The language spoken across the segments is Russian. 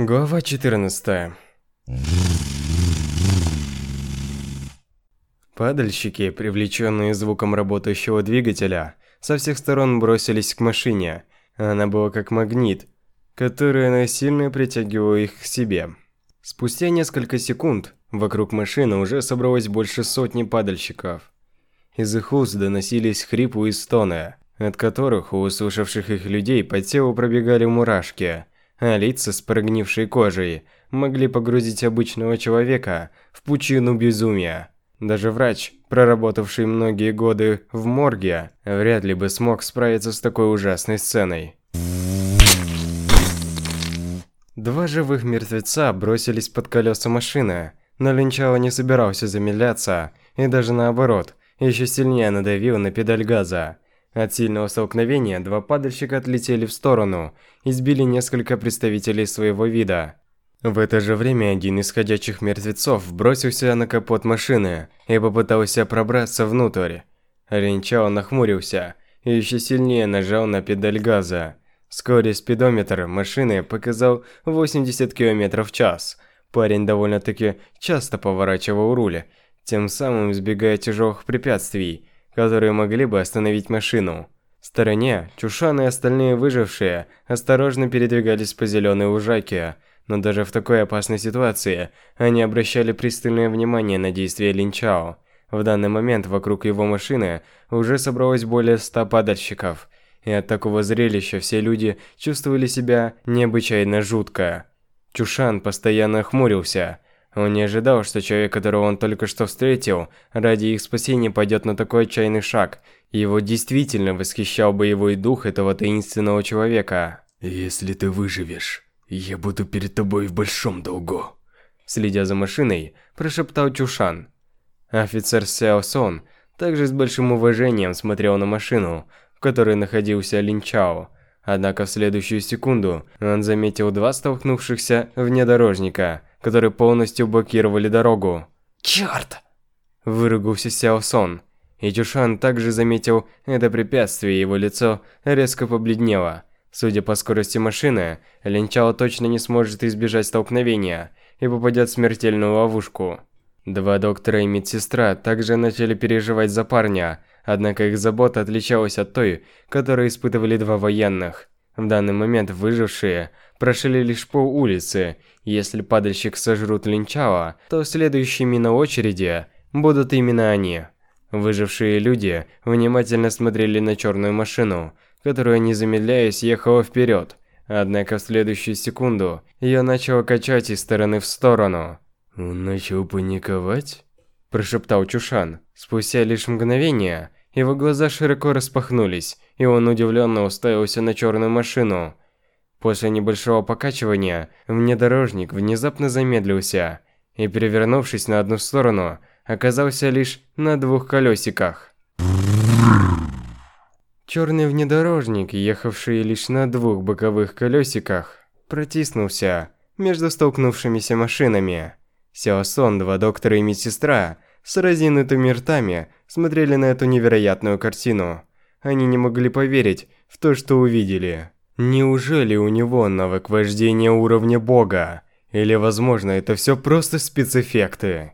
Глава 14. Падальщики, привлеченные звуком работающего двигателя, со всех сторон бросились к машине. Она была как магнит, который насильно притягивал их к себе. Спустя несколько секунд вокруг машины уже собралось больше сотни падальщиков. Из их уст доносились хрипы и стоны, от которых у услышавших их людей по телу пробегали мурашки – а лица с прогнившей кожей могли погрузить обычного человека в пучину безумия. Даже врач, проработавший многие годы в морге, вряд ли бы смог справиться с такой ужасной сценой. Два живых мертвеца бросились под колеса машины, но Линчао не собирался замедляться, и даже наоборот, еще сильнее надавил на педаль газа. От сильного столкновения два падальщика отлетели в сторону и сбили несколько представителей своего вида. В это же время один из ходячих мертвецов бросился на капот машины и попытался пробраться внутрь. Ринчао нахмурился и еще сильнее нажал на педаль газа. Вскоре спидометр машины показал 80 км в час. Парень довольно-таки часто поворачивал руль, тем самым избегая тяжелых препятствий которые могли бы остановить машину. В стороне Чушан и остальные выжившие осторожно передвигались по зеленой лужайке, но даже в такой опасной ситуации они обращали пристальное внимание на действия Линчао. В данный момент вокруг его машины уже собралось более ста падальщиков, и от такого зрелища все люди чувствовали себя необычайно жутко. Чушан постоянно хмурился, он не ожидал, что человек, которого он только что встретил, ради их спасения пойдет на такой отчаянный шаг. Его действительно восхищал боевой дух этого таинственного человека. «Если ты выживешь, я буду перед тобой в большом долгу», следя за машиной, прошептал Чушан. Офицер Сяо Сон также с большим уважением смотрел на машину, в которой находился Лин Чао. Однако в следующую секунду он заметил два столкнувшихся внедорожника – которые полностью блокировали дорогу. «Чёрт!» – выругался Сяо Сон. И Чушан также заметил это препятствие, и его лицо резко побледнело. Судя по скорости машины, Линчао точно не сможет избежать столкновения и попадет в смертельную ловушку. Два доктора и медсестра также начали переживать за парня, однако их забота отличалась от той, которую испытывали два военных. В данный момент выжившие прошли лишь пол улицы. Если падальщик сожрут Линчао, то следующими на очереди будут именно они. Выжившие люди внимательно смотрели на черную машину, которая, не замедляясь, ехала вперед. Однако в следующую секунду ее начало качать из стороны в сторону. «Он начал паниковать?» – прошептал Чушан. Спустя лишь мгновение его глаза широко распахнулись, и он удивленно уставился на черную машину. После небольшого покачивания, внедорожник внезапно замедлился и, перевернувшись на одну сторону, оказался лишь на двух колесиках. Черный внедорожник, ехавший лишь на двух боковых колесиках, протиснулся между столкнувшимися машинами. Сяосон, два доктора и медсестра с разинутыми ртами смотрели на эту невероятную картину. Они не могли поверить в то, что увидели. Неужели у него навык вождения уровня бога? Или, возможно, это все просто спецэффекты?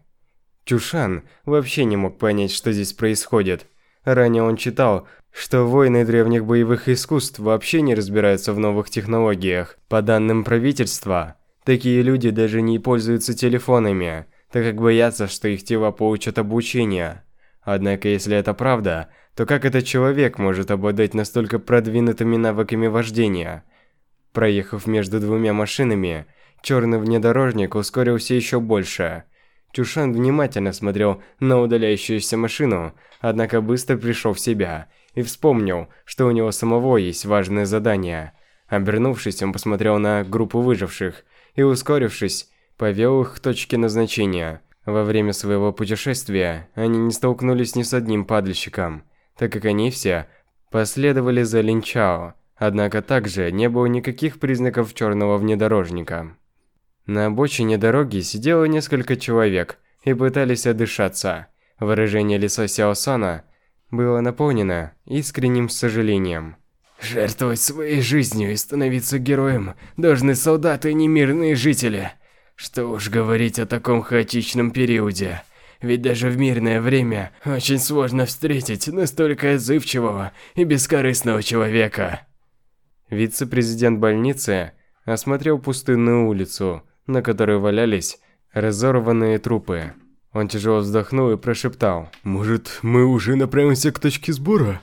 Чушан вообще не мог понять, что здесь происходит. Ранее он читал, что воины древних боевых искусств вообще не разбираются в новых технологиях. По данным правительства, такие люди даже не пользуются телефонами, так как боятся, что их тела получат обучение. Однако, если это правда, то как этот человек может обладать настолько продвинутыми навыками вождения? Проехав между двумя машинами, черный внедорожник ускорился еще больше. Чушан внимательно смотрел на удаляющуюся машину, однако быстро пришел в себя и вспомнил, что у него самого есть важное задание. Обернувшись, он посмотрел на группу выживших и, ускорившись, повел их к точке назначения. Во время своего путешествия они не столкнулись ни с одним падальщиком, так как они все последовали за Линчао, однако также не было никаких признаков черного внедорожника. На обочине дороги сидело несколько человек и пытались отдышаться. Выражение лица Сяосана было наполнено искренним сожалением. Жертвовать своей жизнью и становиться героем должны солдаты и немирные жители. Что уж говорить о таком хаотичном периоде. Ведь даже в мирное время очень сложно встретить настолько отзывчивого и бескорыстного человека. Вице-президент больницы осмотрел пустынную улицу, на которой валялись разорванные трупы. Он тяжело вздохнул и прошептал. «Может, мы уже направимся к точке сбора?»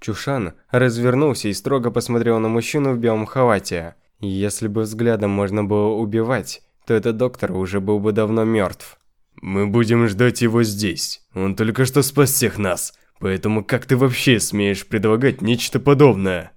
Чушан развернулся и строго посмотрел на мужчину в белом халате. Если бы взглядом можно было убивать, то этот доктор уже был бы давно мертв. «Мы будем ждать его здесь. Он только что спас всех нас. Поэтому как ты вообще смеешь предлагать нечто подобное?»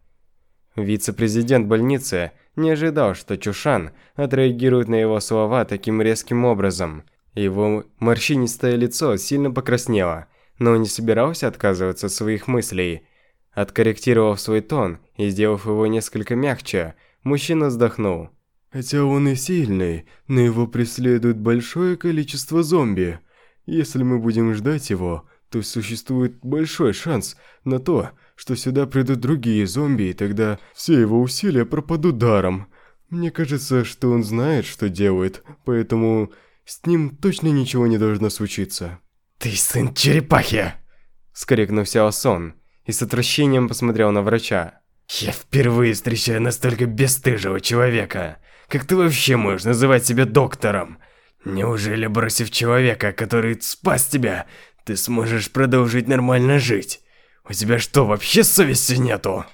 Вице-президент больницы не ожидал, что Чушан отреагирует на его слова таким резким образом. Его морщинистое лицо сильно покраснело, но он не собирался отказываться от своих мыслей. Откорректировав свой тон и сделав его несколько мягче, мужчина вздохнул. Хотя он и сильный, но его преследует большое количество зомби. Если мы будем ждать его, то существует большой шанс на то, что сюда придут другие зомби, и тогда все его усилия пропадут даром. Мне кажется, что он знает, что делает, поэтому с ним точно ничего не должно случиться. «Ты сын черепахи!» – скрикнул Сяосон и с отвращением посмотрел на врача. «Я впервые встречаю настолько бесстыжего человека!» Как ты вообще можешь называть себя доктором? Неужели, бросив человека, который спас тебя, ты сможешь продолжить нормально жить? У тебя что, вообще совести нету?»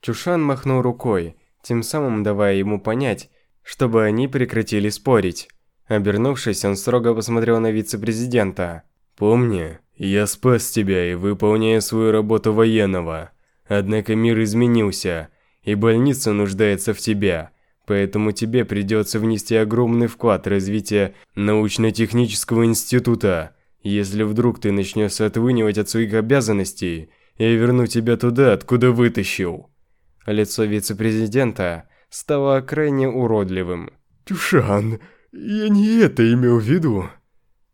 Чушан махнул рукой, тем самым давая ему понять, чтобы они прекратили спорить. Обернувшись, он строго посмотрел на вице-президента. «Помни, я спас тебя и выполняю свою работу военного. Однако мир изменился, и больница нуждается в тебе. Поэтому тебе придется внести огромный вклад в развитие научно-технического института. Если вдруг ты начнешь отвынивать от своих обязанностей, я верну тебя туда, откуда вытащил. Лицо вице-президента стало крайне уродливым. Чушан, я не это имел в виду.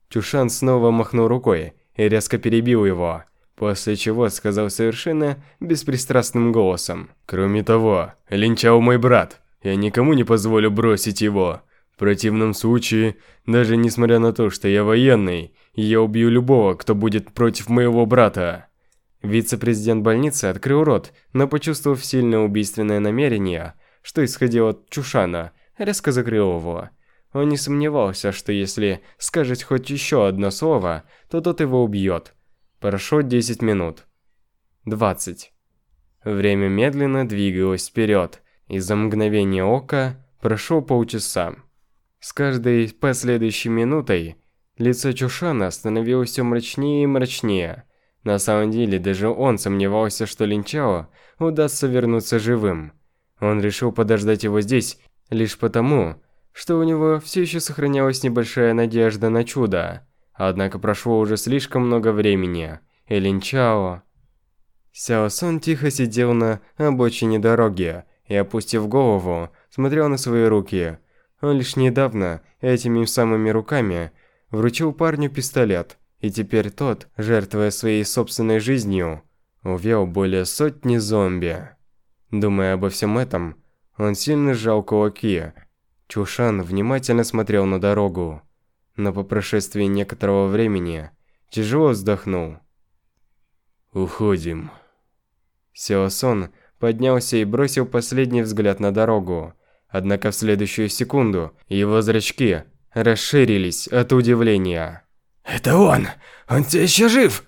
Чушан снова махнул рукой и резко перебил его, после чего сказал совершенно беспристрастным голосом. Кроме того, Линчао мой брат. Я никому не позволю бросить его. В противном случае, даже несмотря на то, что я военный, я убью любого, кто будет против моего брата. Вице-президент больницы открыл рот, но почувствовав сильное убийственное намерение, что исходило от Чушана, резко закрыл его. Он не сомневался, что если скажет хоть еще одно слово, то тот его убьет. Прошло 10 минут. 20. Время медленно двигалось вперед, и за мгновение ока прошло полчаса. С каждой последующей минутой лицо Чушана становилось все мрачнее и мрачнее. На самом деле, даже он сомневался, что Линчао удастся вернуться живым. Он решил подождать его здесь лишь потому, что у него все еще сохранялась небольшая надежда на чудо. Однако прошло уже слишком много времени, и Линчао... Сяо Сон тихо сидел на обочине дороги, и, опустив голову, смотрел на свои руки. Он лишь недавно этими самыми руками вручил парню пистолет, и теперь тот, жертвуя своей собственной жизнью, увел более сотни зомби. Думая обо всем этом, он сильно сжал кулаки. Чушан внимательно смотрел на дорогу, но по прошествии некоторого времени тяжело вздохнул. «Уходим». Сеосон поднялся и бросил последний взгляд на дорогу. Однако в следующую секунду его зрачки расширились от удивления. «Это он! Он все еще жив!»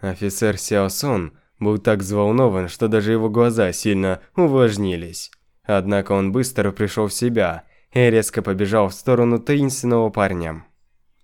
Офицер Сяо Сон был так взволнован, что даже его глаза сильно увлажнились. Однако он быстро пришел в себя и резко побежал в сторону таинственного парня.